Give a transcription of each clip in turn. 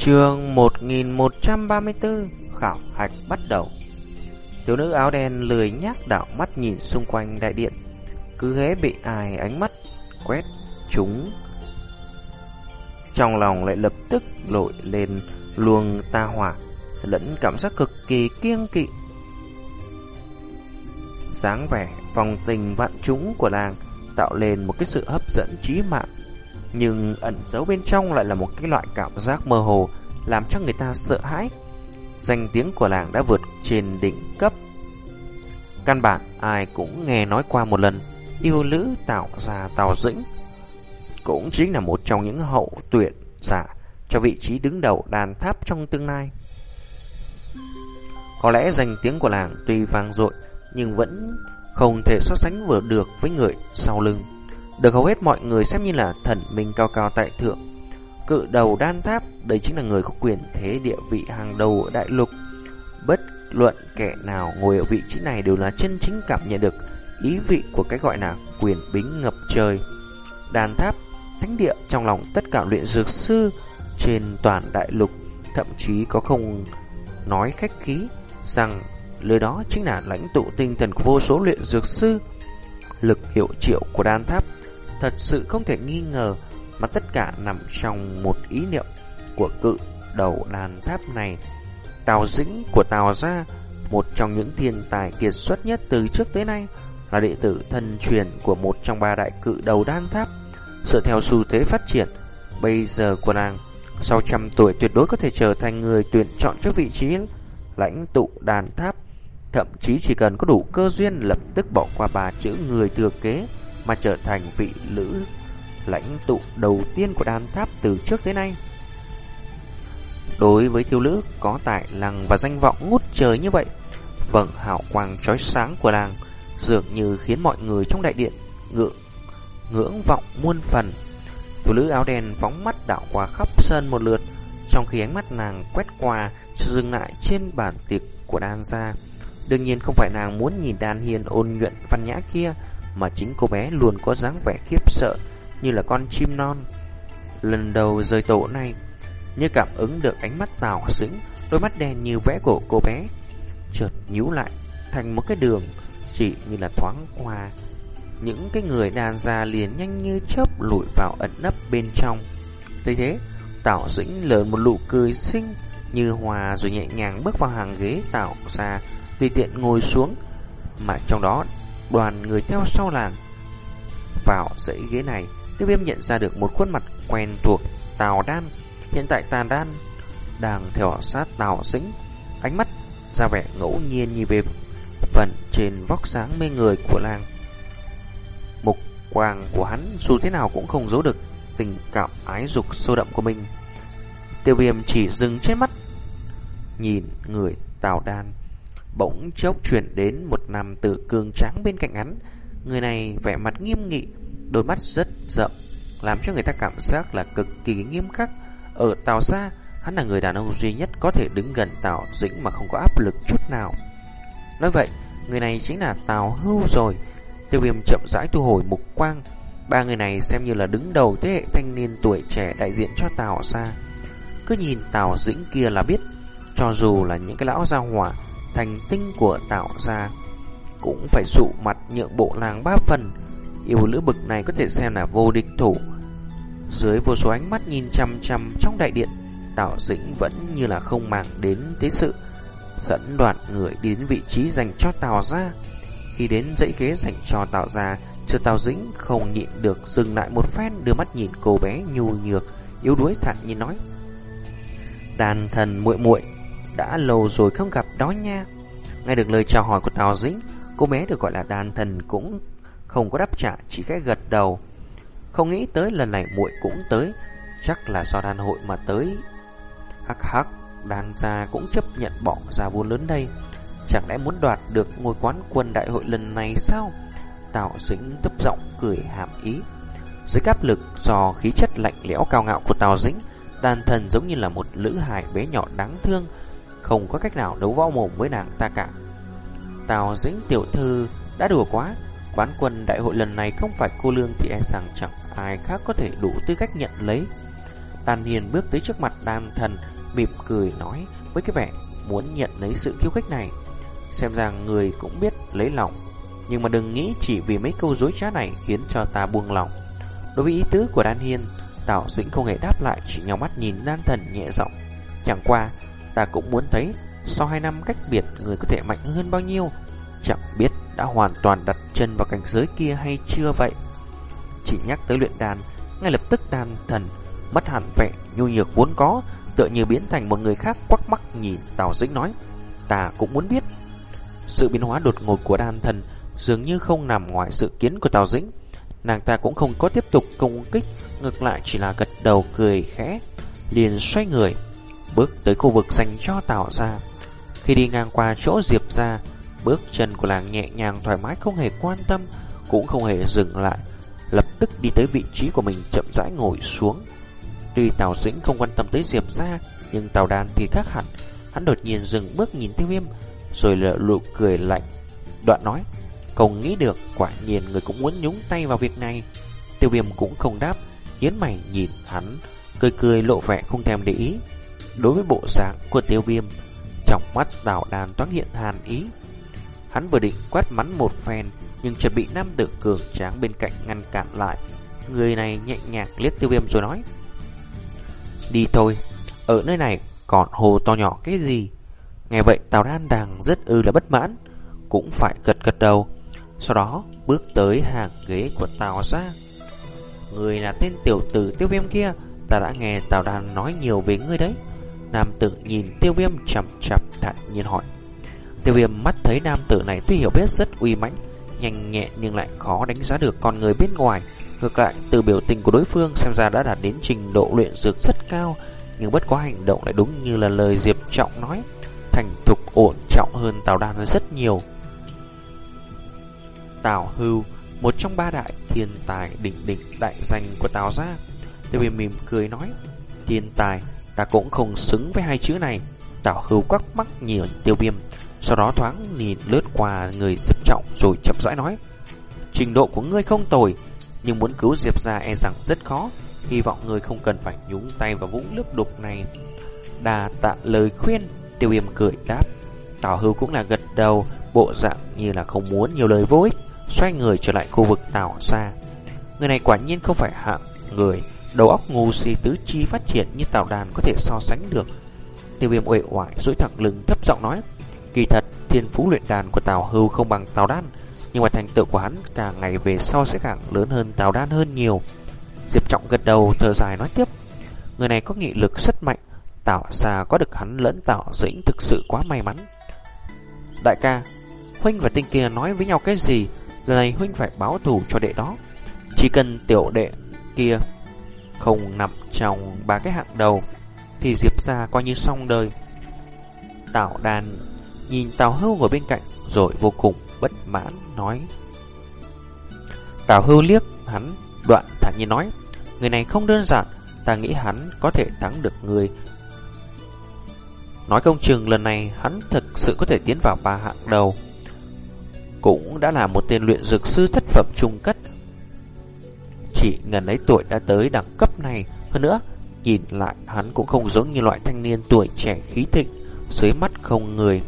Trường 1134 Khảo hạch bắt đầu. Thiếu nữ áo đen lười nhác đảo mắt nhìn xung quanh đại điện. Cứ ghé bị ai ánh mắt, Quét chúng Trong lòng lại lập tức lội lên luồng ta hỏa, Lẫn cảm giác cực kỳ kiêng kỵ. Sáng vẻ vòng tình vạn chúng của làng Tạo lên một cái sự hấp dẫn trí mạng nhưng ẩn giấu bên trong lại là một cái loại cảm giác mơ hồ làm cho người ta sợ hãi. Danh tiếng của làng đã vượt trên đỉnh cấp. Căn bản ai cũng nghe nói qua một lần, yêu lữ tạo ra Tào Dĩnh cũng chính là một trong những hậu tuyển giả cho vị trí đứng đầu đàn tháp trong tương lai. Có lẽ danh tiếng của làng tuy vang dội nhưng vẫn không thể so sánh vừa được với người sau lưng được hầu hết mọi người xem như là thần minh cao cao tại thượng. Cự đầu đan tháp, đây chính là người có quyền thế địa vị hàng đầu ở đại lục. Bất luận kẻ nào ngồi ở vị trí này đều là chân chính cảm nhận được ý vị của cái gọi là quyền bính ngập trời. Đan tháp, thánh địa trong lòng tất cả luyện dược sư trên toàn đại lục, thậm chí có không nói khách khí rằng lời đó chính là lãnh tụ tinh thần của vô số luyện dược sư. Lực hiệu triệu của đan tháp thật sự không thể nghi ngờ mà tất cả nằm trong một ý niệm của cự đầu đàn tháp này. Tào Dĩnh của Tào Gia, một trong những thiên tài kiệt xuất nhất từ trước tới nay, là đệ tử thân truyền của một trong ba đại cự đầu đan tháp. Dựa theo xu thế phát triển, bây giờ của nàng, sau trăm tuổi tuyệt đối có thể trở thành người tuyển chọn cho vị trí lãnh tụ đàn tháp. Thậm chí chỉ cần có đủ cơ duyên lập tức bỏ qua ba chữ người thừa kế mà trở thành vị lữ lãnh tụ đầu tiên của đan tháp từ trước tới nay. Đối với thiếu nữ có tài năng và danh vọng ngút trời như vậy, vầng hào quang chói sáng của nàng dường như khiến mọi người trong đại điện ngưỡng ngưỡng vọng muôn phần. Thiếu nữ áo đen phóng mắt đảo qua khắp sân một lượt, trong khi ánh mắt nàng quét qua dừng lại trên bàn tiệc của đan gia. Đương nhiên không phải nàng muốn nhìn đan hiền ôn nhuận văn nhã kia, mà chính cô bé luôn có dáng vẻ khiếp sợ như là con chim non. Lần đầu rời tổ này, như cảm ứng được ánh mắt tào dĩnh, đôi mắt đen như vẽ của cô bé, chợt nhíu lại thành một cái đường chỉ như là thoáng qua. Những cái người đàn ra liền nhanh như chớp lùi vào ẩn nấp bên trong. Thế thế, Tào Dĩnh lớn một nụ cười xinh như hòa rồi nhẹ nhàng bước vào hàng ghế tạo ra, tùy tiện ngồi xuống, mà trong đó đoàn người theo sau làng. Vào dãy ghế này, tiêu viêm nhận ra được một khuôn mặt quen thuộc Tào Đan. Hiện tại Tào Đan đang theo sát Tào Dĩnh, ánh mắt ra vẻ ngẫu nhiên như về phần trên vóc sáng mê người của làng. Mục quang của hắn dù thế nào cũng không giấu được tình cảm ái dục sâu đậm của mình. Tiêu viêm chỉ dừng trên mắt, nhìn người Tào Đan Bỗng chốc chuyển đến một nam tử cường tráng bên cạnh hắn. Người này vẻ mặt nghiêm nghị, đôi mắt rất rộng làm cho người ta cảm giác là cực kỳ nghiêm khắc. Ở Tào Sa hắn là người đàn ông duy nhất có thể đứng gần Tào Dĩnh mà không có áp lực chút nào. Nói vậy, người này chính là Tào Hưu rồi. Tiêu viêm chậm rãi thu hồi mục quang. Ba người này xem như là đứng đầu thế hệ thanh niên tuổi trẻ đại diện cho Tào Sa Cứ nhìn Tào Dĩnh kia là biết, cho dù là những cái lão gia hỏa thành tinh của tạo ra cũng phải sụ mặt nhượng bộ làng ba phần. Yêu lữ bực này có thể xem là vô địch thủ. Dưới vô số ánh mắt nhìn chăm chăm trong đại điện, Tào Dĩnh vẫn như là không màng đến thế sự dẫn đoạt người đến vị trí dành cho Tào gia. Khi đến dãy ghế dành cho Tào gia, chưa Tào Dĩnh không nhịn được dừng lại một phen đưa mắt nhìn cô bé nhu nhược, yếu đuối thẳng như nói: "Đàn thần muội muội, đã lâu rồi không gặp đó nha. Nghe được lời chào hỏi của Tào Dĩnh, cô bé được gọi là đàn thần cũng không có đáp trả, chỉ khẽ gật đầu. Không nghĩ tới lần này muội cũng tới, chắc là do đàn hội mà tới. Hắc hắc, đàn gia cũng chấp nhận bỏ ra vua lớn đây. Chẳng lẽ muốn đoạt được ngôi quán quân đại hội lần này sao? Tào Dĩnh thấp giọng cười hàm ý. Dưới áp lực do khí chất lạnh lẽo cao ngạo của Tào Dĩnh, đàn thần giống như là một lữ hài bé nhỏ đáng thương, không có cách nào đấu võ mồm với nàng ta cả. Tào dĩnh tiểu thư đã đùa quá, quán quân đại hội lần này không phải cô lương thì e rằng chẳng ai khác có thể đủ tư cách nhận lấy. Đan Hiền bước tới trước mặt đan thần, mỉm cười nói với cái vẻ muốn nhận lấy sự khiêu khích này. Xem ra người cũng biết lấy lòng, nhưng mà đừng nghĩ chỉ vì mấy câu dối trá này khiến cho ta buông lòng. Đối với ý tứ của Đan Hiên, Tào Dĩnh không hề đáp lại, chỉ nhau mắt nhìn đan thần nhẹ giọng. Chẳng qua, ta cũng muốn thấy sau hai năm cách biệt người có thể mạnh hơn bao nhiêu. Chẳng biết đã hoàn toàn đặt chân vào cảnh giới kia hay chưa vậy. Chỉ nhắc tới luyện đàn, ngay lập tức đan thần mất hẳn vẻ nhu nhược vốn có, tựa như biến thành một người khác quắc mắt nhìn Tào Dĩnh nói. Ta cũng muốn biết. Sự biến hóa đột ngột của đan thần dường như không nằm ngoài sự kiến của Tào Dĩnh. Nàng ta cũng không có tiếp tục công kích, ngược lại chỉ là gật đầu cười khẽ, liền xoay người, bước tới khu vực dành cho tạo ra. Khi đi ngang qua chỗ Diệp ra, bước chân của làng nhẹ nhàng thoải mái không hề quan tâm, cũng không hề dừng lại, lập tức đi tới vị trí của mình chậm rãi ngồi xuống. Tuy Tào Dĩnh không quan tâm tới Diệp ra, nhưng Tào Đan thì khác hẳn, hắn đột nhiên dừng bước nhìn Tiêu Viêm, rồi lợ lụ cười lạnh, đoạn nói: không nghĩ được quả nhiên người cũng muốn nhúng tay vào việc này Tiêu viêm cũng không đáp Yến mày nhìn hắn Cười cười lộ vẻ không thèm để ý Đối với bộ dạng của tiêu viêm, Trong mắt đảo đàn toán hiện hàn ý. Hắn vừa định quát mắn một phen, Nhưng chợt bị nam tử cường tráng bên cạnh ngăn cản lại. Người này nhẹ nhàng liếc tiêu viêm rồi nói, Đi thôi, Ở nơi này còn hồ to nhỏ cái gì? Nghe vậy Tào Đan đang rất ư là bất mãn, Cũng phải gật gật đầu. Sau đó bước tới hàng ghế của Tào ra Người là tên tiểu tử tiêu viêm kia, Ta đã nghe Tào đan nói nhiều về ngươi đấy. Nam tử nhìn tiêu viêm chậm chậm thản nhiên hỏi. Tiêu viêm mắt thấy nam tử này tuy hiểu biết rất uy mãnh Nhanh nhẹ nhưng lại khó đánh giá được con người bên ngoài. Ngược lại từ biểu tình của đối phương xem ra đã đạt đến trình độ luyện dược rất cao Nhưng bất có hành động lại đúng như là lời Diệp Trọng nói. Thành thục ổn trọng hơn Tào Đan rất nhiều. Tào Hưu, một trong ba đại thiên tài đỉnh đỉnh đại danh của Tào gia. Tiêu viêm mỉm cười nói, thiên tài, ta cũng không xứng với hai chữ này. Tào Hưu quắc mắt nhìn tiêu viêm, sau đó thoáng nhìn lướt qua người Diệp Trọng rồi chậm rãi nói, trình độ của ngươi không tồi, nhưng muốn cứu Diệp gia e rằng rất khó, hy vọng ngươi không cần phải nhúng tay vào vũng nước đục này. Đà tạ lời khuyên, tiêu viêm cười đáp. Tào Hưu cũng là gật đầu, bộ dạng như là không muốn nhiều lời vô ích xoay người trở lại khu vực tảo xa. Người này quả nhiên không phải hạng người đầu óc ngu si tứ chi phát triển như tảo đàn có thể so sánh được. Tiêu viêm uể oải duỗi thẳng lưng thấp giọng nói, kỳ thật thiên phú luyện đàn của tào hưu không bằng tào đan, nhưng mà thành tựu của hắn càng ngày về sau sẽ càng lớn hơn tào đan hơn nhiều. Diệp Trọng gật đầu thở dài nói tiếp, người này có nghị lực rất mạnh, tảo xa có được hắn lẫn tảo dĩnh thực sự quá may mắn. Đại ca, Huynh và tinh kia nói với nhau cái gì Lần này huynh phải báo thù cho đệ đó Chỉ cần tiểu đệ kia không nằm trong ba cái hạng đầu, Thì Diệp gia coi như xong đời. Tảo đàn Nhìn Tào Hưu ngồi bên cạnh, Rồi vô cùng bất mãn nói. Tào Hưu liếc hắn, Đoạn thản nhiên nói, Người này không đơn giản, Ta nghĩ hắn có thể thắng được người. Nói công chừng lần này, hắn thực sự có thể tiến vào ba hạng đầu. Cũng đã là một tên luyện dược sư thất phẩm trung cấp. Chỉ ngần ấy tuổi đã tới đẳng cấp này, hơn nữa, nhìn lại hắn cũng không giống như loại thanh niên tuổi trẻ khí thịnh, dưới mắt không người.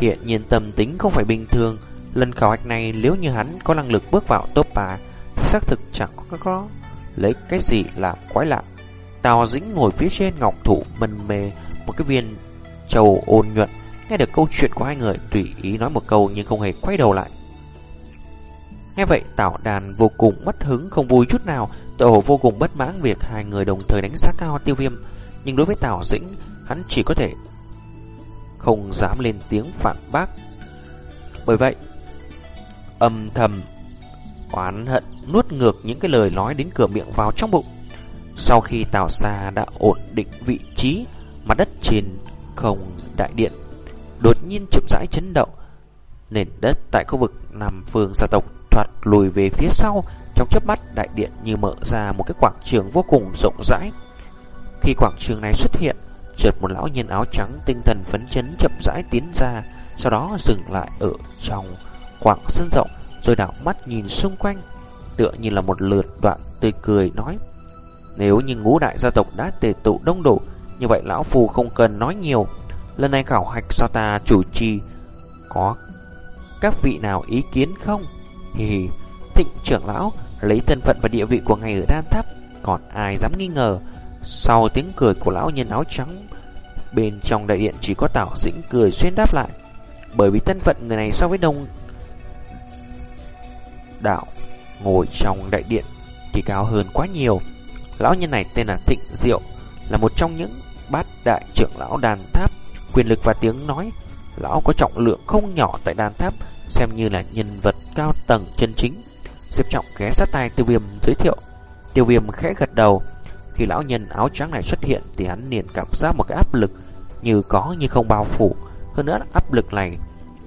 Hiện nhiên tâm tính không phải bình thường, lần khảo hạch này nếu như hắn có năng lực bước vào top 3, thì xác thực chẳng có có lấy cái gì là quái lạ. Tào Dĩnh ngồi phía trên ngọc thủ mân mê một cái viên trầu ôn nhuận. Nghe được câu chuyện của hai người Tùy ý nói một câu nhưng không hề quay đầu lại. Nghe vậy, Tảo đàn vô cùng mất hứng, Không vui chút nào. Tự hồ vô cùng bất mãn việc hai người đồng thời đánh giá cao tiêu viêm. Nhưng đối với Tảo Dĩnh, Hắn chỉ có thể Không dám lên tiếng phản bác. Bởi vậy, Âm thầm, Oán hận, nuốt ngược những cái lời nói đến cửa miệng vào trong bụng. Sau khi Tào Sa đã ổn định vị trí, Mặt đất trên không đại điện đột nhiên chậm rãi chấn động. Nền đất tại khu vực nằm phương gia tộc thoạt lùi về phía sau, trong chớp mắt đại điện như mở ra một cái quảng trường vô cùng rộng rãi. Khi quảng trường này xuất hiện, chợt một lão nhân áo trắng tinh thần phấn chấn chậm rãi tiến ra, sau đó dừng lại ở trong quảng sân rộng, rồi đảo mắt nhìn xung quanh, tựa như là một lượt đoạn tươi cười nói: Nếu như ngũ đại gia tộc đã tề tụ đông đủ, như vậy lão phù không cần nói nhiều. Lần này khảo hạch do ta chủ trì, có các vị nào ý kiến không? Hì hì, thịnh trưởng lão lấy thân phận và địa vị của ngài ở đan tháp, còn ai dám nghi ngờ. Sau tiếng cười của lão nhân áo trắng, bên trong đại điện chỉ có Tảo Dĩnh cười xuyên đáp lại. Bởi vì thân phận người này so với đông đạo ngồi trong đại điện thì cao hơn quá nhiều. Lão nhân này tên là Thịnh Diệu, là một trong những bát đại trưởng lão đàn tháp, quyền lực và tiếng nói. Lão có trọng lượng không nhỏ tại đàn tháp, xem như là nhân vật cao tầng chân chính. Diệp Trọng ghé sát tai tiêu viêm giới thiệu. Tiêu viêm khẽ gật đầu. Khi lão nhân áo trắng này xuất hiện thì hắn liền cảm giác một cái áp lực như có như không bao phủ. Hơn nữa áp lực này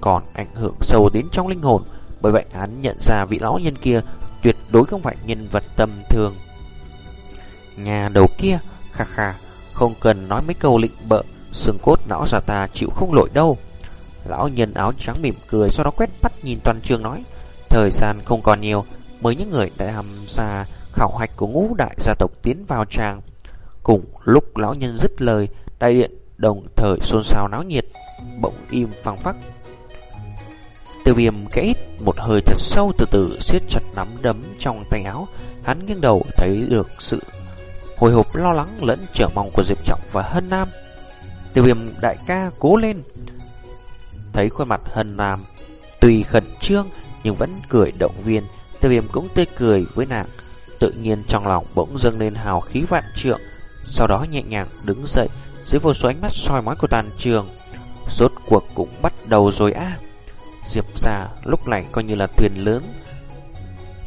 còn ảnh hưởng sâu đến trong linh hồn. Bởi vậy hắn nhận ra vị lão nhân kia tuyệt đối không phải nhân vật tầm thường. Nhà đầu kia, kha kha, không cần nói mấy câu lịnh bợ, xương cốt não già ta chịu không nổi đâu. Lão nhân áo trắng mỉm cười sau đó quét mắt nhìn toàn trường nói, thời gian không còn nhiều, mới những người đã hàm gia khảo hạch của ngũ đại gia tộc tiến vào tràng. Cùng lúc lão nhân dứt lời, đại điện đồng thời xôn xao náo nhiệt, bỗng im phăng phắc. Tiêu viêm kẽ một hơi thật sâu từ từ siết chặt nắm đấm trong tay áo, hắn nghiêng đầu thấy được sự hồi hộp lo lắng lẫn trở mong của Diệp Trọng và Hân Nam. Tiêu viêm đại ca cố lên. Thấy khuôn mặt Hân Nam tuy khẩn trương nhưng vẫn cười động viên, tiêu viêm cũng tươi cười với nàng. Tự nhiên trong lòng bỗng dâng lên hào khí vạn trượng, sau đó nhẹ nhàng đứng dậy dưới vô số ánh mắt soi mói của toàn trường. Rốt cuộc cũng bắt đầu rồi á. Diệp gia lúc này coi như là thuyền lớn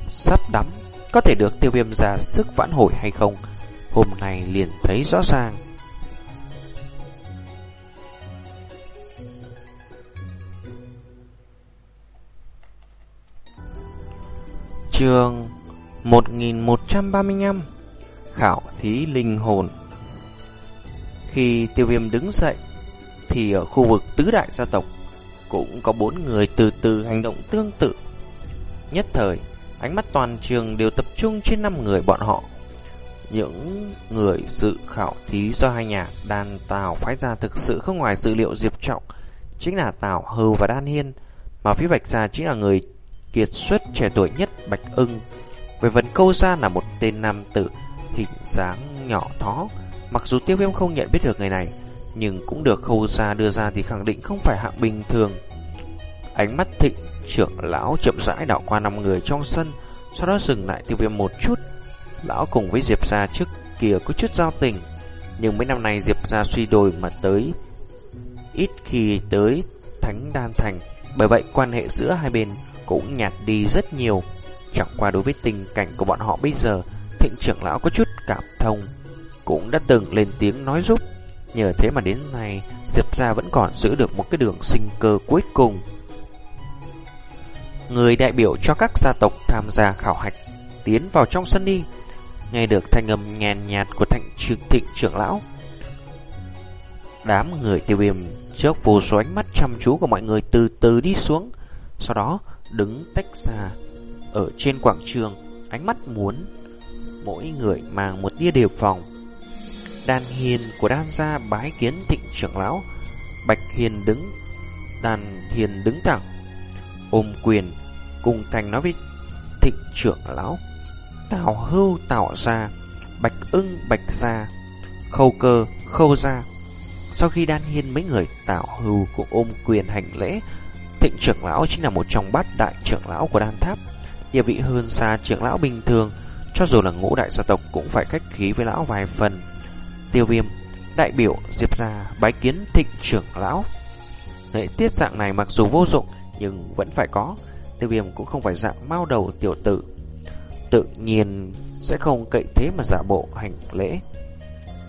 sắp đắm, có thể được tiêu viêm ra sức vãn hồi hay không? hôm nay liền thấy rõ ràng. Trường 1135 Khảo thí linh hồn. Khi tiêu viêm đứng dậy Thì ở khu vực tứ đại gia tộc Cũng có bốn người từ từ hành động tương tự. Nhất thời Ánh mắt toàn trường đều tập trung trên năm người bọn họ. Những người dự khảo thí do hai nhà đàn Tào phái ra thực sự không ngoài dự liệu Diệp Trọng, chính là Tào Hư và Đan Hiên, mà phía Bạch Gia chính là người kiệt xuất trẻ tuổi nhất Bạch Ưng. Về phần câu gia là một tên nam tử, hình dáng nhỏ thó, mặc dù tiêu viêm không nhận biết được người này, nhưng cũng được khâu gia đưa ra thì khẳng định không phải hạng bình thường. Ánh mắt thịnh trưởng lão chậm rãi đảo qua năm người trong sân, sau đó dừng lại tiêu viêm một chút Lão cùng với Diệp Gia trước kia có chút giao tình Nhưng mấy năm nay Diệp Gia suy đồi mà tới Ít khi tới Thánh Đan Thành Bởi vậy quan hệ giữa hai bên cũng nhạt đi rất nhiều. Chẳng qua đối với tình cảnh của bọn họ bây giờ Thịnh trưởng lão có chút cảm thông Cũng đã từng lên tiếng nói giúp. Nhờ thế mà đến nay Diệp Gia vẫn còn giữ được một cái đường sinh cơ cuối cùng. Người đại biểu cho các gia tộc tham gia khảo hạch Tiến vào trong sân đi. Nghe được thanh âm nhàn nhạt của thạnh trưởng thịnh trưởng lão. Đám người tiêu viêm trước vô số ánh mắt chăm chú của mọi người từ từ đi xuống, sau đó đứng tách xa ở trên quảng trường, ánh mắt muốn mỗi người mang một tia đề phòng. Đan hiền của đan gia bái kiến thịnh trưởng lão, Bạch Hiền đứng, đàn hiền đứng thẳng, ôm quyền, cùng thành nói với thịnh trưởng lão. Tào hưu tào ra Bạch ưng bạch ra Khâu cơ khâu ra Sau khi đan hiên mấy người Tào hưu cũng ôm quyền hành lễ Thịnh trưởng lão chính là một trong bát đại trưởng lão của đan tháp, Địa vị hơn xa trưởng lão bình thường, Cho dù là ngũ đại gia tộc cũng phải cách khí với lão vài phần Tiêu viêm, Đại biểu Diệp gia bái kiến thịnh trưởng lão Lễ tiết dạng này mặc dù vô dụng, Nhưng vẫn phải có Tiêu viêm cũng không phải dạng mau đầu tiểu tử tự nhiên sẽ không cậy thế mà giả bộ hành lễ.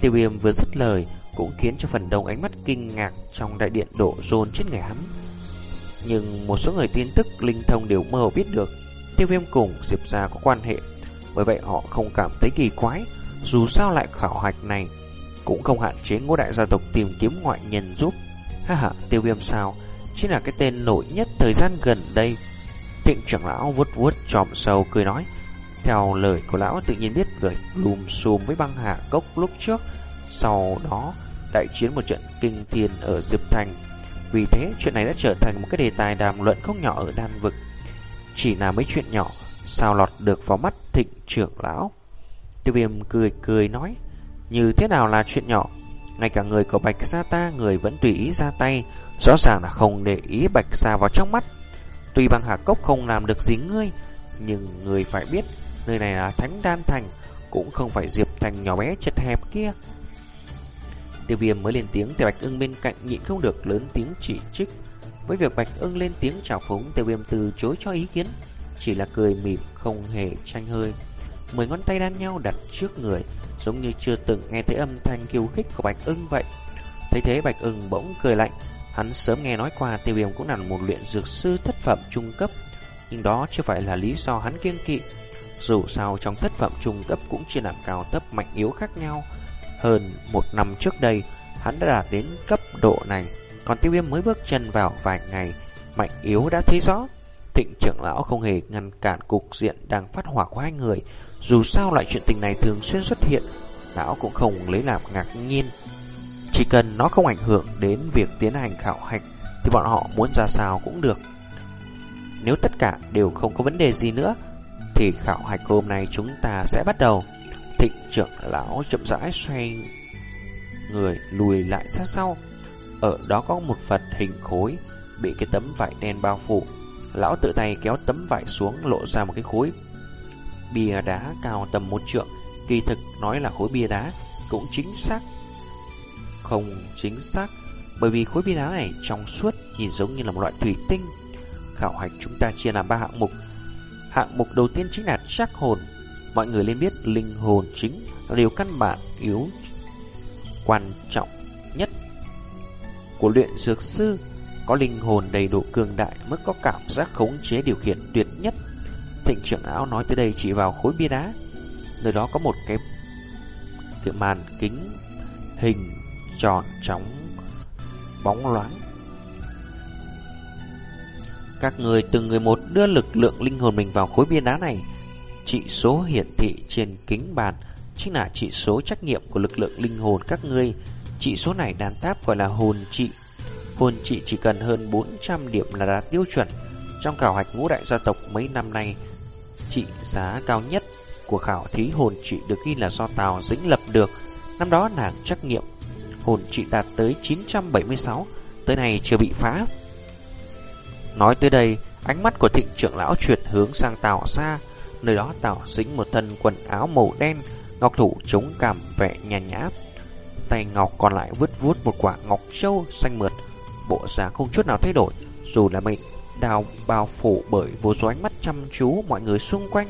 Tiêu viêm vừa dứt lời, cũng khiến cho phần đông ánh mắt kinh ngạc trong đại điện đổ rôn trên người hắn. Nhưng một số người tin tức linh thông đều mơ hồ biết được tiêu viêm cùng Diệp Gia có quan hệ. Bởi vậy họ không cảm thấy kỳ quái, dù sao lại khảo hạch này cũng không hạn chế ngũ đại gia tộc tìm kiếm ngoại nhân giúp. Ha ha, tiêu viêm sao? Chính là cái tên nổi nhất thời gian gần đây. Thịnh trưởng lão vuốt vuốt tròm sâu cười nói Theo lời của lão tự nhiên biết người lùm xùm với băng hạ cốc lúc trước, sau đó đại chiến một trận kinh thiên ở Diệp Thành. Vì thế, chuyện này đã trở thành một cái đề tài đàm luận không nhỏ ở đan vực. Chỉ là mấy chuyện nhỏ, sao lọt được vào mắt thịnh trưởng lão. Tiêu viêm cười cười nói, như thế nào là chuyện nhỏ? Ngay cả người của Bạch Sa ta, người vẫn tùy ý ra tay, rõ ràng là không để ý Bạch Sa vào trong mắt. Tuy băng hạ cốc không làm được gì ngươi, nhưng người phải biết, nơi này là Thánh Đan Thành, cũng không phải Diệp Thành nhỏ bé chật hẹp kia. Tiêu viêm mới lên tiếng thì Bạch ưng bên cạnh nhịn không được lớn tiếng chỉ trích. Với việc Bạch ưng lên tiếng chào phúng, tiêu viêm từ chối cho ý kiến, chỉ là cười mỉm không hề tranh hơi. Mười ngón tay đan nhau đặt trước người, giống như chưa từng nghe thấy âm thanh kiêu khích của Bạch ưng vậy. Thấy thế Bạch ưng bỗng cười lạnh, hắn sớm nghe nói qua tiêu viêm cũng là một luyện dược sư thất phẩm trung cấp, nhưng đó chưa phải là lý do hắn kiên kỵ. Dù sao trong thất phẩm trung cấp cũng chia làm cao thấp mạnh yếu khác nhau, hơn một năm trước đây, hắn đã đạt đến cấp độ này, còn tiêu viêm mới bước chân vào vài ngày, mạnh yếu đã thấy rõ. Thịnh trưởng lão không hề ngăn cản cục diện đang phát hỏa của hai người, dù sao loại chuyện tình này thường xuyên xuất hiện, lão cũng không lấy làm ngạc nhiên. Chỉ cần nó không ảnh hưởng đến việc tiến hành khảo hạch, thì bọn họ muốn ra sao cũng được. Nếu tất cả đều không có vấn đề gì nữa, thì khảo hạch hôm nay chúng ta sẽ bắt đầu. Thịnh trưởng lão chậm rãi xoay người lùi lại sát sau. Ở đó có một vật hình khối bị cái tấm vải đen bao phủ. Lão tự tay kéo tấm vải xuống lộ ra một cái khối bia đá cao tầm một trượng. Kỳ thực nói là khối bia đá, cũng chính xác. Không chính xác, bởi vì khối bia đá này trong suốt nhìn giống như là một loại thủy tinh. Khảo hạch chúng ta chia làm ba hạng mục. Hạng mục đầu tiên chính là chắc hồn Mọi người nên biết linh hồn chính là điều căn bản yếu quan trọng nhất của luyện dược sư. Có linh hồn đầy đủ cường đại mới có cảm giác khống chế điều khiển tuyệt nhất. Thịnh trưởng áo nói tới đây chỉ vào khối bia đá. Nơi đó có một cái, cái màn kính hình tròn trống bóng loáng. Các người từng người một đưa lực lượng linh hồn mình vào khối bia đá này Trị số hiển thị trên kính bàn chính là trị số trách nhiệm của lực lượng linh hồn các ngươi. Trị số này đàn táp gọi là hồn trị. Hồn trị chỉ cần hơn 400 điểm là đạt tiêu chuẩn. Trong khảo hạch ngũ đại gia tộc mấy năm nay, trị giá cao nhất của khảo thí hồn trị được ghi là do Tào Dĩnh lập được. Năm đó nàng trắc nghiệm hồn trị đạt tới 976, tới nay chưa bị phá. Nói tới đây, ánh mắt của thịnh trưởng lão chuyển hướng sang Tào xa Nơi đó tạo sinh một thân quần áo màu đen, ngọc thủ chống cảm vẻ nhàn nhã. Tay ngọc còn lại vứt vuốt một quả ngọc châu xanh mượt, bộ dáng không chút nào thay đổi, dù là mình đào bao phủ bởi vô số ánh mắt chăm chú mọi người xung quanh.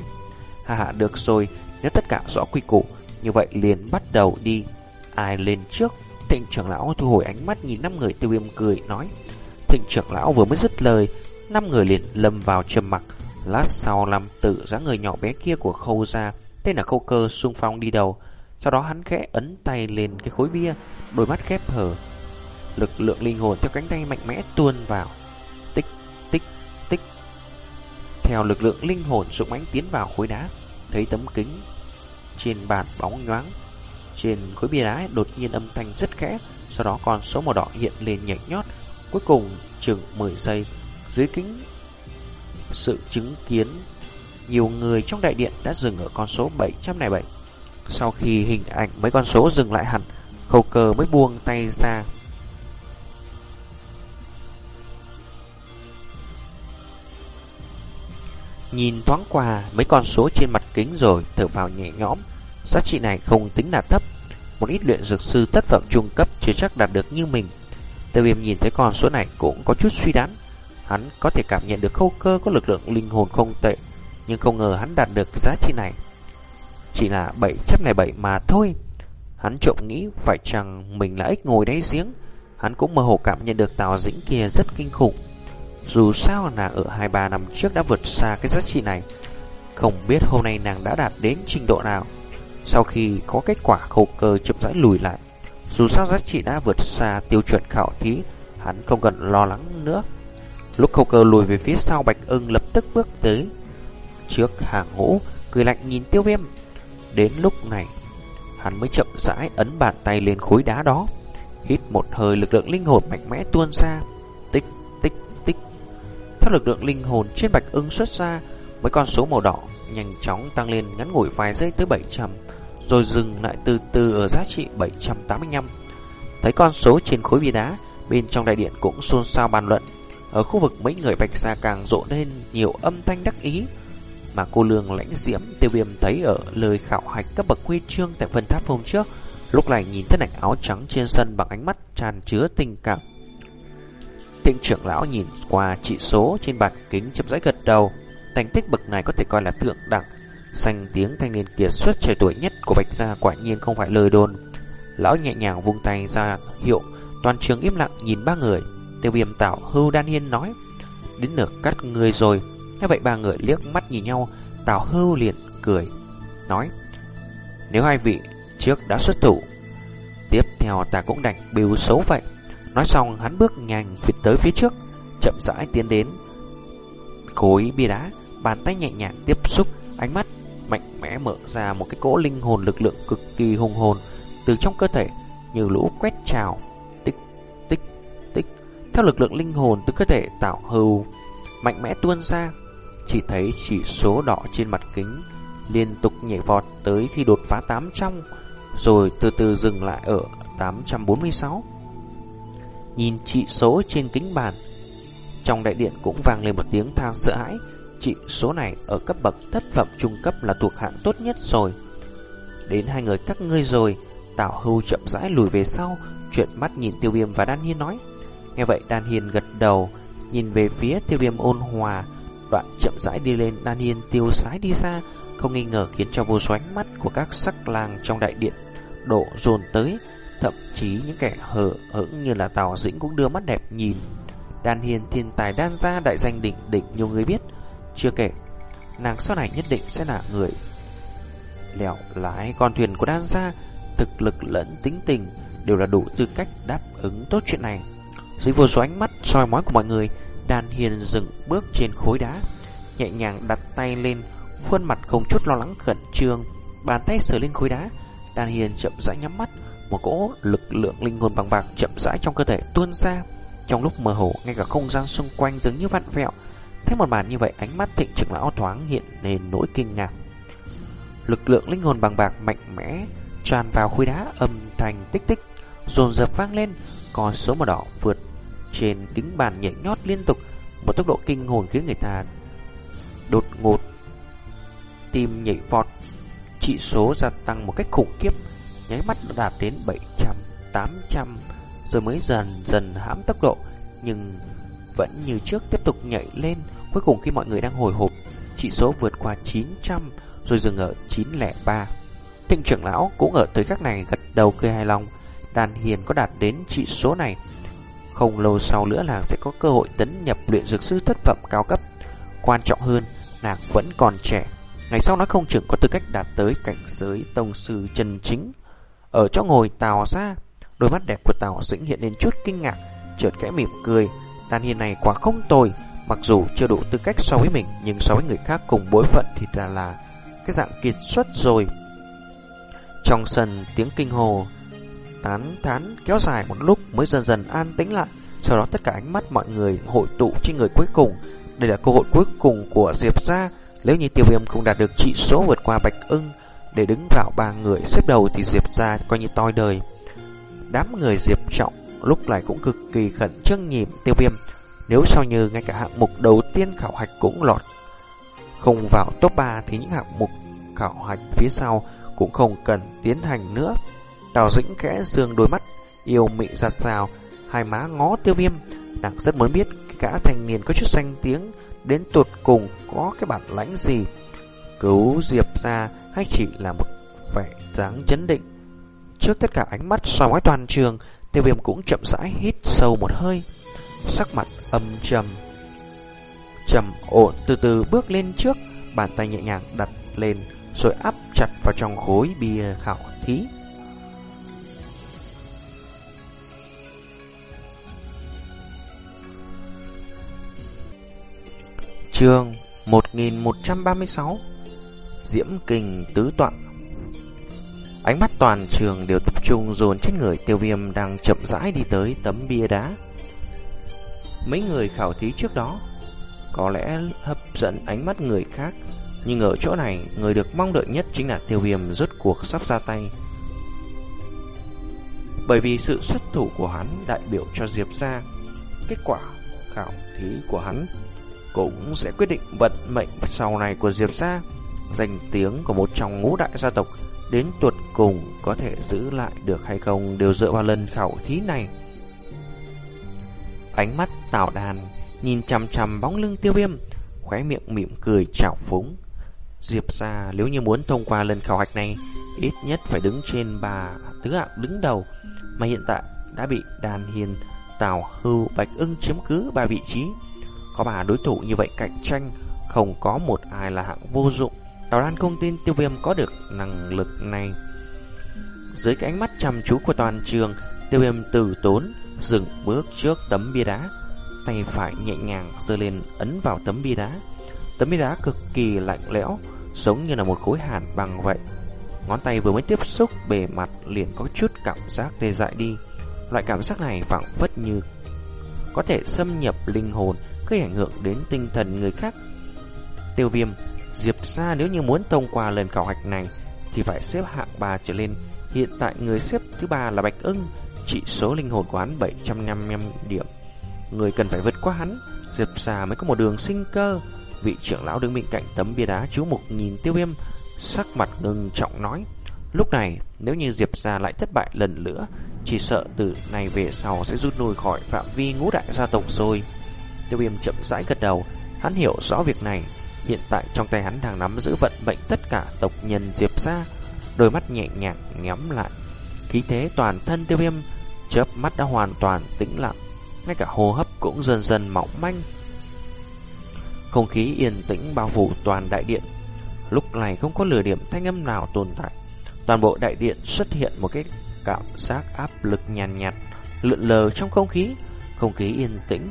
Hà hà được rồi, nếu tất cả rõ quy củ, như vậy liền bắt đầu đi. Ai lên trước? Thịnh trưởng lão thu hồi ánh mắt nhìn năm người tiêu viêm cười nói. Thịnh trưởng lão vừa mới dứt lời, năm người liền lâm vào trầm mặc. Lát sau làm tự dáng người nhỏ bé kia của khâu ra Tên là khâu cơ xung phong đi đầu. Sau đó hắn khẽ ấn tay lên cái khối bia Đôi mắt khép hở Lực lượng linh hồn theo cánh tay mạnh mẽ tuôn vào. Tích, tích, tích. Theo lực lượng linh hồn dụng ánh tiến vào khối đá Thấy tấm kính Trên bàn bóng nhoáng. Trên khối bia đá đột nhiên âm thanh rất khẽ Sau đó con số màu đỏ hiện lên nhảy nhót. Cuối cùng chừng 10 giây Dưới kính sự chứng kiến nhiều người trong đại điện đã dừng ở con số 707. Sau khi hình ảnh mấy con số dừng lại hẳn, khâu cờ mới buông tay ra. Nhìn thoáng qua mấy con số trên mặt kính rồi thở vào nhẹ nhõm, giá trị này không tính là thấp. Một ít luyện dược sư tất phẩm trung cấp chưa chắc đạt được như mình. Tiêu viêm nhìn thấy con số này cũng có chút suy đoán Hắn có thể cảm nhận được khâu cơ có lực lượng linh hồn không tệ, nhưng không ngờ hắn đạt được giá trị này. Chỉ là 707 mà thôi. Hắn trộm nghĩ phải chăng mình là ích ngồi đáy giếng. Hắn cũng mơ hồ cảm nhận được Tào Dĩnh kia rất kinh khủng. Dù sao là ở 2-3 năm trước đã vượt xa cái giá trị này. Không biết hôm nay nàng đã đạt đến trình độ nào. Sau khi có kết quả khâu cơ chậm rãi lùi lại. Dù sao giá trị đã vượt xa tiêu chuẩn khảo thí, hắn không cần lo lắng nữa. Lúc khâu cơ lùi về phía sau Bạch ưng lập tức bước tới Trước hàng ngũ cười lạnh nhìn tiêu viêm. Đến lúc này, hắn mới chậm rãi ấn bàn tay lên khối đá đó. Hít một hơi lực lượng linh hồn mạnh mẽ tuôn ra. Tích, tích, tích. Theo lực lượng linh hồn trên bạch ưng xuất ra, mấy con số màu đỏ nhanh chóng tăng lên ngắn ngủi vài giây tới 700, rồi dừng lại từ từ ở giá trị 785. Thấy con số trên khối bia đá, bên trong đại điện cũng xôn xao bàn luận. Ở khu vực mấy người bạch gia càng rộ lên nhiều âm thanh đắc ý, mà cô lương lãnh diễm tiêu viêm thấy ở lời khảo hạch các bậc huy chương tại phần tháp hôm trước, lúc này nhìn thân ảnh áo trắng trên sân bằng ánh mắt tràn chứa tình cảm. Thịnh trưởng lão nhìn qua chỉ số trên bàn kính chậm rãi gật đầu, thành tích bậc này có thể coi là thượng đẳng. Danh tiếng thanh niên kiệt xuất trẻ tuổi nhất của Bạch Gia quả nhiên không phải lời đồn. Lão nhẹ nhàng vung tay ra hiệu, toàn trường im lặng nhìn ba người. Tiêu viêm tạo hưu đan hiên nói, đến nửa cắt người rồi. Thế vậy ba người liếc mắt nhìn nhau, Tào Hưu liền cười, nói Nếu hai vị trước đã xuất thủ, tiếp theo ta cũng đành biểu xấu vậy. Nói xong hắn bước nhanh vịt tới phía trước, chậm rãi tiến đến. Khối bia đá, bàn tay nhẹ nhàng tiếp xúc, ánh mắt mạnh mẽ mở ra một cái cỗ linh hồn lực lượng cực kỳ hùng hồn từ trong cơ thể như lũ quét trào. Theo lực lượng linh hồn từ cơ thể tạo hưu mạnh mẽ tuôn ra, chỉ thấy chỉ số đỏ trên mặt kính liên tục nhảy vọt tới khi đột phá 800, rồi từ từ dừng lại ở 846. Nhìn chỉ số trên kính bàn, trong đại điện cũng vang lên một tiếng than sợ hãi. Chỉ số này ở cấp bậc thất phẩm trung cấp là thuộc hạng tốt nhất rồi. Đến hai người các ngươi rồi, tạo Hưu chậm rãi lùi về sau, chuyện mắt nhìn Tiêu Viêm và Đan Hiên nói. Nghe vậy Đan hiền gật đầu, nhìn về phía Tiêu Viêm ôn hòa, đoạn chậm rãi đi lên Đan hiền tiêu sái đi xa, không nghi ngờ khiến cho vô số ánh mắt của các sắc lang trong đại điện độ dồn tới, thậm chí những kẻ hở hững như là Tào Dĩnh cũng đưa mắt đẹp nhìn. Đan hiền thiên tài đan gia đại danh đỉnh đỉnh nhiều người biết, chưa kể nàng sau này nhất định sẽ là người lẻo lái con thuyền của đan gia, thực lực lẫn tính tình đều là đủ tư cách đáp ứng tốt chuyện này. Dưới vô số ánh mắt soi mói của mọi người, Đan Hiền dừng bước trên khối đá, nhẹ nhàng đặt tay lên, khuôn mặt không chút lo lắng khẩn trương, bàn tay sờ lên khối đá. Đan Hiền chậm rãi nhắm mắt, một cỗ lực lượng linh hồn bằng bạc chậm rãi trong cơ thể tuôn ra. Trong lúc mơ hồ, ngay cả không gian xung quanh dường như vặn vẹo. Thấy một màn như vậy, ánh mắt thịnh trưởng lão thoáng hiện lên nỗi kinh ngạc. Lực lượng linh hồn bằng bạc mạnh mẽ tràn vào khối đá âm thanh tích tích, dồn dập vang lên, con số màu đỏ vượt trên kính bàn nhảy nhót liên tục, một tốc độ kinh hồn khiến người ta đột ngột tim nhảy vọt, chỉ số gia tăng một cách khủng khiếp, nháy mắt đã đạt đến 700, 800 rồi mới dần dần hãm tốc độ, nhưng vẫn như trước tiếp tục nhảy lên, cuối cùng khi mọi người đang hồi hộp, chỉ số vượt qua 900 rồi dừng ở 903. Thịnh trưởng lão cũng ở thời khắc này gật đầu cười hài lòng, Đan hiền có đạt đến chỉ số này không lâu sau nữa là sẽ có cơ hội tấn nhập luyện dược sư thất phẩm cao cấp. Quan trọng hơn, nàng vẫn còn trẻ. Ngày sau nó không chừng có tư cách đạt tới cảnh giới tông sư chân chính. Ở chỗ ngồi Tào ra, đôi mắt đẹp của Tào Dĩnh hiện lên chút kinh ngạc, chợt kẽ mỉm cười. Đàn hiền này quá không tồi, mặc dù chưa đủ tư cách so với mình, nhưng so với người khác cùng bối phận thì là là cái dạng kiệt xuất rồi. Trong sân tiếng kinh hồ tán thán kéo dài một lúc mới dần dần an tĩnh lại. Sau đó tất cả ánh mắt mọi người hội tụ trên người cuối cùng. Đây là cơ hội cuối cùng của Diệp gia. Nếu như tiêu viêm không đạt được trị số vượt qua Bạch ưng để đứng vào ba người xếp đầu thì Diệp gia coi như toi đời. Đám người Diệp trọng lúc này cũng cực kỳ khẩn trương nhìn tiêu viêm. Nếu sau như ngay cả hạng mục đầu tiên khảo hạch cũng lọt không vào top 3 thì những hạng mục khảo hạch phía sau cũng không cần tiến hành nữa. Tào Dĩnh khẽ dương đôi mắt, yêu mị giặt rào, hai má ngó tiêu viêm. Nàng rất muốn biết cả gã thanh niên có chút danh tiếng đến tột cùng có cái bản lãnh gì. Cứu Diệp ra hay chỉ là một vẻ dáng chấn định. Trước tất cả ánh mắt soi mói toàn trường, tiêu viêm cũng chậm rãi hít sâu một hơi. Sắc mặt âm trầm. Trầm ổn từ từ bước lên trước, bàn tay nhẹ nhàng đặt lên rồi áp chặt vào trong khối bia khảo thí. Trường 1136 diễm kinh tứ tọa. Ánh mắt toàn trường đều tập trung dồn trên người tiêu viêm đang chậm rãi đi tới tấm bia đá. Mấy người khảo thí trước đó có lẽ hấp dẫn ánh mắt người khác, nhưng ở chỗ này, người được mong đợi nhất chính là tiêu viêm rốt cuộc sắp ra tay. Bởi vì sự xuất thủ của hắn đại biểu cho Diệp ra, kết quả khảo thí của hắn cũng sẽ quyết định vận mệnh sau này của Diệp gia. Danh tiếng của một trong ngũ đại gia tộc đến tuột cùng có thể giữ lại được hay không đều dựa vào lần khảo thí này. Ánh mắt tạo đàn nhìn chằm chằm bóng lưng tiêu viêm, khóe miệng mỉm cười trào phúng. Diệp gia nếu như muốn thông qua lần khảo hạch này, ít nhất phải đứng trên bà tứ hạng đứng đầu, mà hiện tại đã bị đàn hiền, tào hưu, bạch ưng chiếm cứ ba vị trí. Có bà đối thủ như vậy cạnh tranh, không có một ai là hạng vô dụng. Tào Đan không tin tiêu viêm có được năng lực này. Dưới cái ánh mắt chăm chú của toàn trường, tiêu viêm từ tốn, dừng bước trước tấm bia đá. Tay phải nhẹ nhàng giơ lên ấn vào tấm bia đá. Tấm bia đá cực kỳ lạnh lẽo, giống như là một khối hàn bằng vậy. Ngón tay vừa mới tiếp xúc bề mặt liền có chút cảm giác tê dại đi. Loại cảm giác này vẳng vất như có thể xâm nhập linh hồn, gây ảnh hưởng đến tinh thần người khác. Tiêu viêm, Diệp ra nếu như muốn thông qua lần khảo hạch này thì phải xếp hạng 3 trở lên. Hiện tại người xếp thứ ba là Bạch ưng, trị số linh hồn của hắn 755 điểm. Người cần phải vượt qua hắn, Diệp ra mới có một đường sinh cơ. Vị trưởng lão đứng bên cạnh tấm bia đá chú mục nhìn tiêu viêm, sắc mặt ngưng trọng nói. Lúc này, nếu như Diệp ra lại thất bại lần nữa, chỉ sợ từ này về sau sẽ rút lui khỏi phạm vi ngũ đại gia tộc rồi. Tiêu viêm chậm rãi gật đầu, hắn hiểu rõ việc này. Hiện tại trong tay hắn đang nắm giữ vận mệnh tất cả tộc nhân Diệp ra, đôi mắt nhẹ nhàng nhắm lại. Khí thế toàn thân tiêu viêm, chớp mắt đã hoàn toàn tĩnh lặng, ngay cả hô hấp cũng dần dần mỏng manh. Không khí yên tĩnh bao phủ toàn đại điện. Lúc này không có lửa điểm thanh âm nào tồn tại. Toàn bộ đại điện xuất hiện một cái cảm giác áp lực nhàn nhạt, nhạt, lượn lờ trong không khí. Không khí yên tĩnh,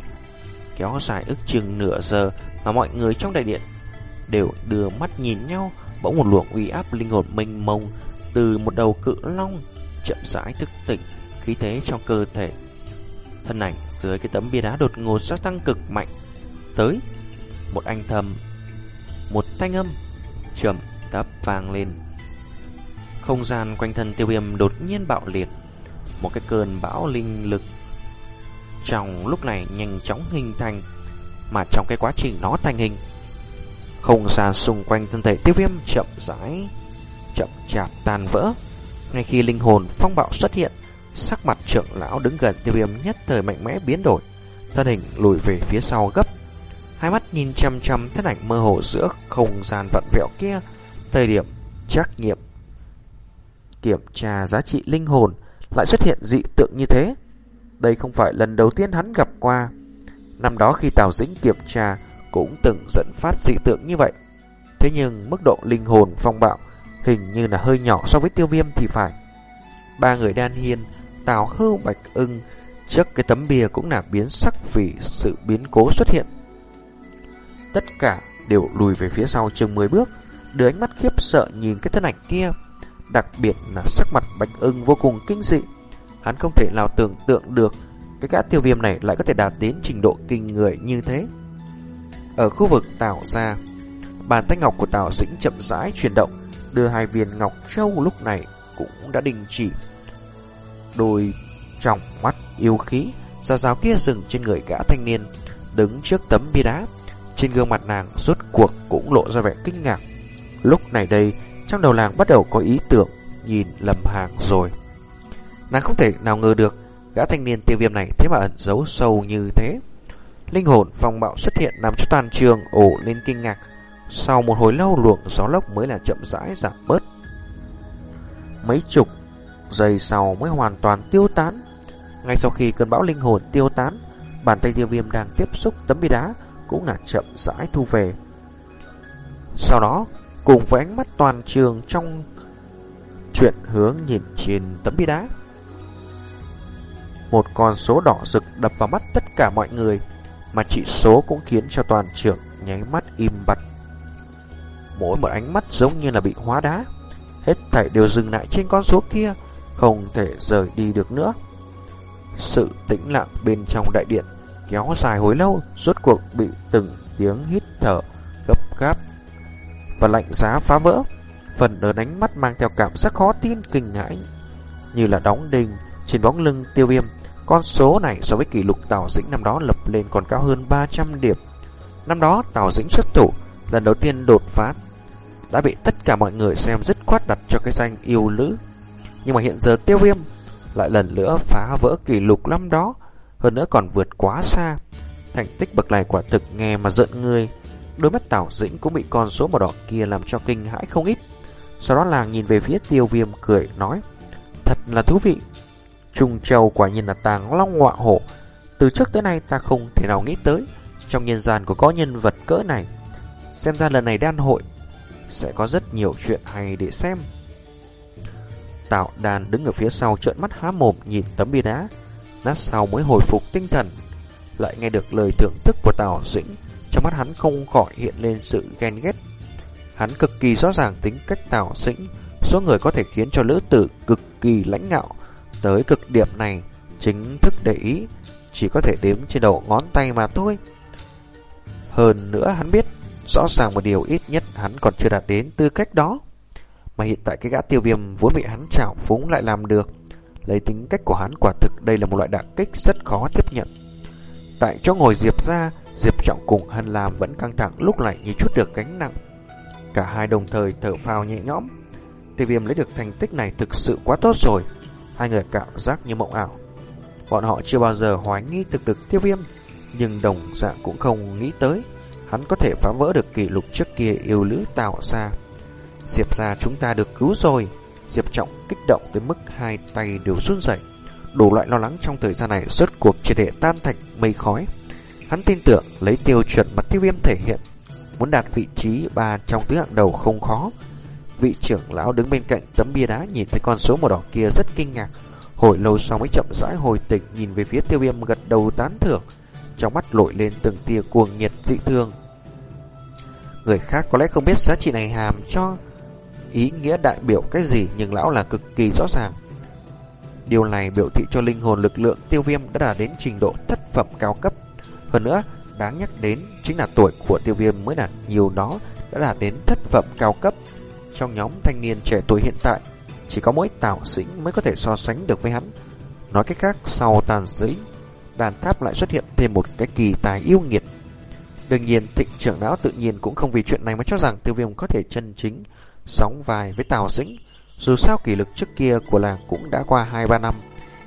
kéo dài ước chừng nửa giờ mà mọi người trong đại điện đều đưa mắt nhìn nhau, bỗng một luồng uy áp linh hồn mênh mông từ một đầu cự long chậm rãi thức tỉnh khí thế trong cơ thể. Thân ảnh dưới cái tấm bia đá đột ngột gia tăng cực mạnh tới một anh thầm, một thanh âm trầm thấp vang lên. Không gian quanh thân tiêu viêm đột nhiên bạo liệt, một cái cơn bão linh lực trong lúc này nhanh chóng hình thành, mà trong cái quá trình nó thành hình, không gian xung quanh thân thể tiêu viêm chậm rãi, chậm chạp tan vỡ. Ngay khi linh hồn phong bạo xuất hiện, sắc mặt trưởng lão đứng gần tiêu viêm nhất thời mạnh mẽ biến đổi, thân hình lùi về phía sau gấp. Hai mắt nhìn chăm chăm thân ảnh mơ hồ giữa không gian vặn vẹo kia, thời điểm trắc nghiệm kiểm tra giá trị linh hồn lại xuất hiện dị tượng như thế. Đây không phải lần đầu tiên hắn gặp qua. Năm đó khi Tào Dĩnh kiểm tra cũng từng dẫn phát dị tượng như vậy. Thế nhưng mức độ linh hồn phong bạo hình như là hơi nhỏ so với tiêu viêm thì phải. Ba người đan hiên, Tào Hưu Bạch ưng trước cái tấm bia cũng là biến sắc vì sự biến cố xuất hiện. Tất cả đều lùi về phía sau chừng 10 bước, đưa ánh mắt khiếp sợ nhìn cái thân ảnh kia. Đặc biệt là sắc mặt Bạch ưng vô cùng kinh dị. Hắn không thể nào tưởng tượng được cái gã tiêu viêm này lại có thể đạt đến trình độ kinh người như thế. Ở khu vực tạo ra, bàn tay ngọc của Tào Dĩnh chậm rãi chuyển động, đưa hai viên ngọc châu lúc này cũng đã đình chỉ. Đôi trong mắt yêu khí, rào rào kia dừng trên người gã thanh niên, đứng trước tấm bia đá. Trên gương mặt nàng rốt cuộc cũng lộ ra vẻ kinh ngạc. Lúc này đây, trong đầu làng bắt đầu có ý tưởng nhìn lầm hàng rồi. Nàng không thể nào ngờ được gã thanh niên tiêu viêm này thế mà ẩn giấu sâu như thế. Linh hồn phong bạo xuất hiện làm cho toàn trường ổ lên kinh ngạc. Sau một hồi lâu luồng gió lốc mới là chậm rãi giảm bớt. Mấy chục giây sau mới hoàn toàn tiêu tán. Ngay sau khi cơn bão linh hồn tiêu tán, bàn tay tiêu viêm đang tiếp xúc tấm bia đá cũng là chậm rãi thu về. Sau đó, cùng với ánh mắt toàn trường trong chuyện hướng nhìn trên tấm bia đá, một con số đỏ rực đập vào mắt tất cả mọi người, mà chỉ số cũng khiến cho toàn trưởng nháy mắt im bặt. mỗi một ánh mắt giống như là bị hóa đá. Hết thảy đều dừng lại trên con số kia, không thể rời đi được nữa. Sự tĩnh lặng bên trong đại điện kéo dài hồi lâu, rốt cuộc bị từng tiếng hít thở gấp gáp và lạnh giá phá vỡ. Phần lớn ánh mắt mang theo cảm giác khó tin kinh ngãi, như là đóng đinh trên bóng lưng tiêu viêm. Con số này so với kỷ lục Tào Dĩnh năm đó lập lên còn cao hơn 300 điểm. Năm đó Tào Dĩnh xuất thủ, lần đầu tiên đột phá, đã bị tất cả mọi người xem dứt khoát đặt cho cái danh yêu nữ Nhưng mà hiện giờ tiêu viêm lại lần nữa phá vỡ kỷ lục năm đó, hơn nữa còn vượt quá xa. Thành tích bậc này quả thực nghe mà giận người. Đôi mắt Tào Dĩnh cũng bị con số màu đỏ kia làm cho kinh hãi không ít. Sau đó là nhìn về phía tiêu viêm cười nói, thật là thú vị. Trung Châu quả nhiên là tàng long ngọa hổ. Từ trước tới nay ta không thể nào nghĩ tới, trong nhân gian của có nhân vật cỡ này. Xem ra lần này đan hội sẽ có rất nhiều chuyện hay để xem. Tạo đàn đứng ở phía sau trợn mắt há mồm nhìn tấm bia đá, nát sau mới hồi phục tinh thần. Lại nghe được lời thưởng thức của Tào Dĩnh, trong mắt hắn không khỏi hiện lên sự ghen ghét. Hắn cực kỳ rõ ràng tính cách Tào Dĩnh, số người có thể khiến cho lữ tử cực kỳ lãnh ngạo. Tới cực điểm này, chính thức để ý, chỉ có thể đếm trên đầu ngón tay mà thôi. Hơn nữa hắn biết, rõ ràng một điều ít nhất hắn còn chưa đạt đến tư cách đó. Mà hiện tại cái gã tiêu viêm vốn bị hắn trào phúng lại làm được. Lấy tính cách của hắn quả thực đây là một loại đả kích rất khó tiếp nhận. Tại chỗ ngồi Diệp ra, Diệp Trọng cùng Hân làm vẫn căng thẳng lúc này như chút được gánh nặng. Cả hai đồng thời thở phào nhẹ nhõm. Tiêu viêm lấy được thành tích này thực sự quá tốt rồi. Hai người cảm giác như mộng ảo. Bọn họ chưa bao giờ hoài nghi thực lực tiêu viêm, nhưng đồng dạng cũng không nghĩ tới hắn có thể phá vỡ được kỷ lục trước kia yêu lữ tạo ra. Diệp ra chúng ta được cứu rồi. Diệp Trọng kích động tới mức hai tay đều run rẩy. Đủ loại lo lắng trong thời gian này rốt cuộc triệt để tan thành mây khói. Hắn tin tưởng lấy tiêu chuẩn mà tiêu viêm thể hiện. Muốn đạt vị trí ba trong tứ hạng đầu không khó. Vị trưởng lão đứng bên cạnh tấm bia đá nhìn thấy con số màu đỏ kia rất kinh ngạc. Hồi lâu sau mới chậm rãi hồi tỉnh nhìn về phía tiêu viêm gật đầu tán thưởng. Trong mắt lội lên từng tia cuồng nhiệt dị thương. Người khác có lẽ không biết giá trị này hàm cho ý nghĩa đại biểu cái gì nhưng lão là cực kỳ rõ ràng. Điều này biểu thị cho linh hồn lực lượng tiêu viêm đã đạt đến trình độ thất phẩm cao cấp. Hơn nữa, đáng nhắc đến chính là tuổi của tiêu viêm mới đạt nhiều đó đã đạt đến thất phẩm cao cấp. Trong nhóm thanh niên trẻ tuổi hiện tại, chỉ có mỗi tào dĩnh mới có thể so sánh được với hắn. Nói cách khác, sau tàn dĩnh, đàn tháp lại xuất hiện thêm một cái kỳ tài yêu nghiệt. Đương nhiên, thịnh trưởng lão tự nhiên cũng không vì chuyện này mà cho rằng tiêu viêm có thể chân chính sóng vai với Tào Dĩnh. Dù sao kỷ lực trước kia của làng cũng đã qua 2-3 năm,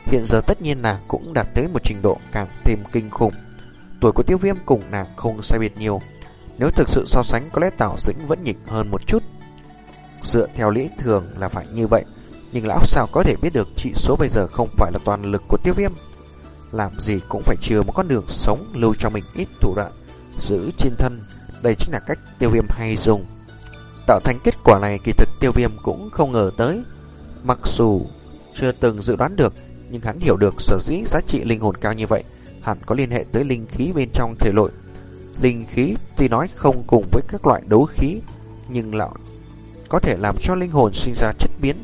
hiện giờ tất nhiên nàng cũng đạt tới một trình độ càng thêm kinh khủng. Tuổi của tiêu viêm cùng nàng không sai biệt nhiều. Nếu thực sự so sánh có lẽ Tào Dĩnh vẫn nhỉnh hơn một chút. Dựa theo lễ thường là phải như vậy, nhưng lão sao có thể biết được trị số bây giờ không phải là toàn lực của tiêu viêm. Làm gì cũng phải chừa một con đường sống lưu cho mình ít thủ đoạn, giữ trên thân. Đây chính là cách tiêu viêm hay dùng. Tạo thành kết quả này kỳ thực tiêu viêm cũng không ngờ tới. Mặc dù chưa từng dự đoán được, nhưng hắn hiểu được sở dĩ giá trị linh hồn cao như vậy, hẳn có liên hệ tới linh khí bên trong thể nội. Linh khí tuy nói không cùng với các loại đấu khí, nhưng lão có thể làm cho linh hồn sinh ra chất biến.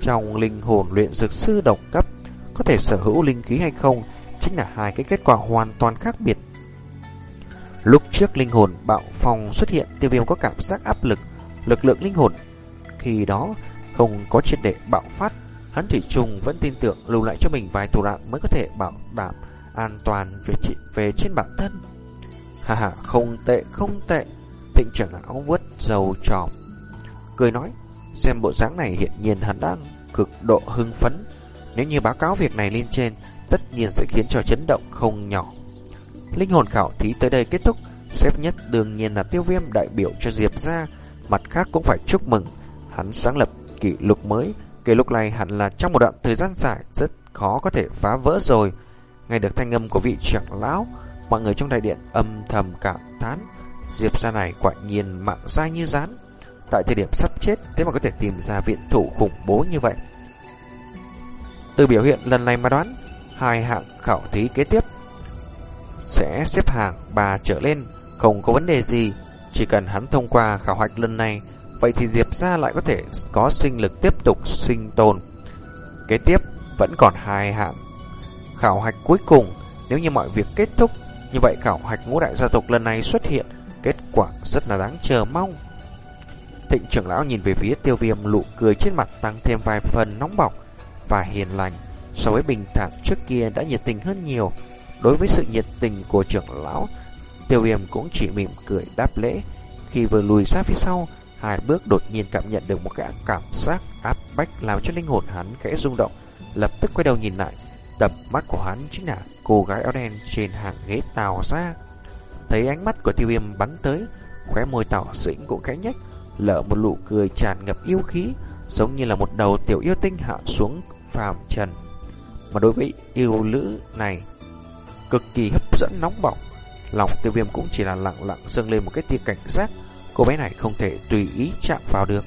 Trong linh hồn luyện dược sư độc cấp, có thể sở hữu linh khí hay không, chính là hai cái kết quả hoàn toàn khác biệt. Lúc trước linh hồn bạo phong xuất hiện, tiêu viêm có cảm giác áp lực, lực lượng linh hồn khi đó không có triệt để bạo phát, hắn thủy trùng vẫn tin tưởng lưu lại cho mình vài thủ đoạn mới có thể bảo đảm an toàn về trị về trên bản thân. Hà hà, không tệ, không tệ. Thịnh trưởng lão vuốt dầu tròm, cười nói, xem bộ dáng này hiện nhiên hắn đang cực độ hưng phấn. Nếu như báo cáo việc này lên trên, tất nhiên sẽ khiến cho chấn động không nhỏ. Linh hồn khảo thí tới đây kết thúc, xếp nhất đương nhiên là tiêu viêm đại biểu cho Diệp ra, Mặt khác cũng phải chúc mừng, hắn sáng lập kỷ lục mới. Kỷ lục này hẳn là trong một đoạn thời gian dài rất khó có thể phá vỡ rồi. Nghe được thanh âm của vị trưởng lão, mọi người trong đại điện âm thầm cảm thán. Diệp ra này quả nhiên mạng dai như rán. Tại thời điểm sắp chết, thế mà có thể tìm ra viện thủ khủng bố như vậy. Từ biểu hiện lần này mà đoán, hai hạng khảo thí kế tiếp sẽ xếp hàng bà trở lên, không có vấn đề gì. Chỉ cần hắn thông qua khảo hạch lần này, vậy thì Diệp ra lại có thể có sinh lực tiếp tục sinh tồn. Kế tiếp, vẫn còn hai hạng. Khảo hạch cuối cùng, nếu như mọi việc kết thúc, như vậy khảo hạch ngũ đại gia tộc lần này xuất hiện, kết quả rất là đáng chờ mong. Thịnh trưởng lão nhìn về phía tiêu viêm lụ cười trên mặt tăng thêm vài phần nóng bỏng và hiền lành. So với bình thản trước kia đã nhiệt tình hơn nhiều. Đối với sự nhiệt tình của trưởng lão, tiêu viêm cũng chỉ mỉm cười đáp lễ. Khi vừa lùi ra phía sau, hai bước đột nhiên cảm nhận được một cái cảm giác áp bách làm cho linh hồn hắn khẽ rung động. Lập tức quay đầu nhìn lại, tập mắt của hắn chính là cô gái áo đen trên hàng ghế tàu ra. Thấy ánh mắt của tiêu viêm bắn tới, khóe môi tỏ dĩnh cũng khẽ nhếch, lở một nụ cười tràn ngập yêu khí, giống như là một đầu tiểu yêu tinh hạ xuống phàm trần. Mà đối với yêu nữ này, cực kỳ hấp dẫn nóng bỏng, lòng tiêu viêm cũng chỉ là lặng lặng dâng lên một cái tia cảnh giác, cô bé này không thể tùy ý chạm vào được.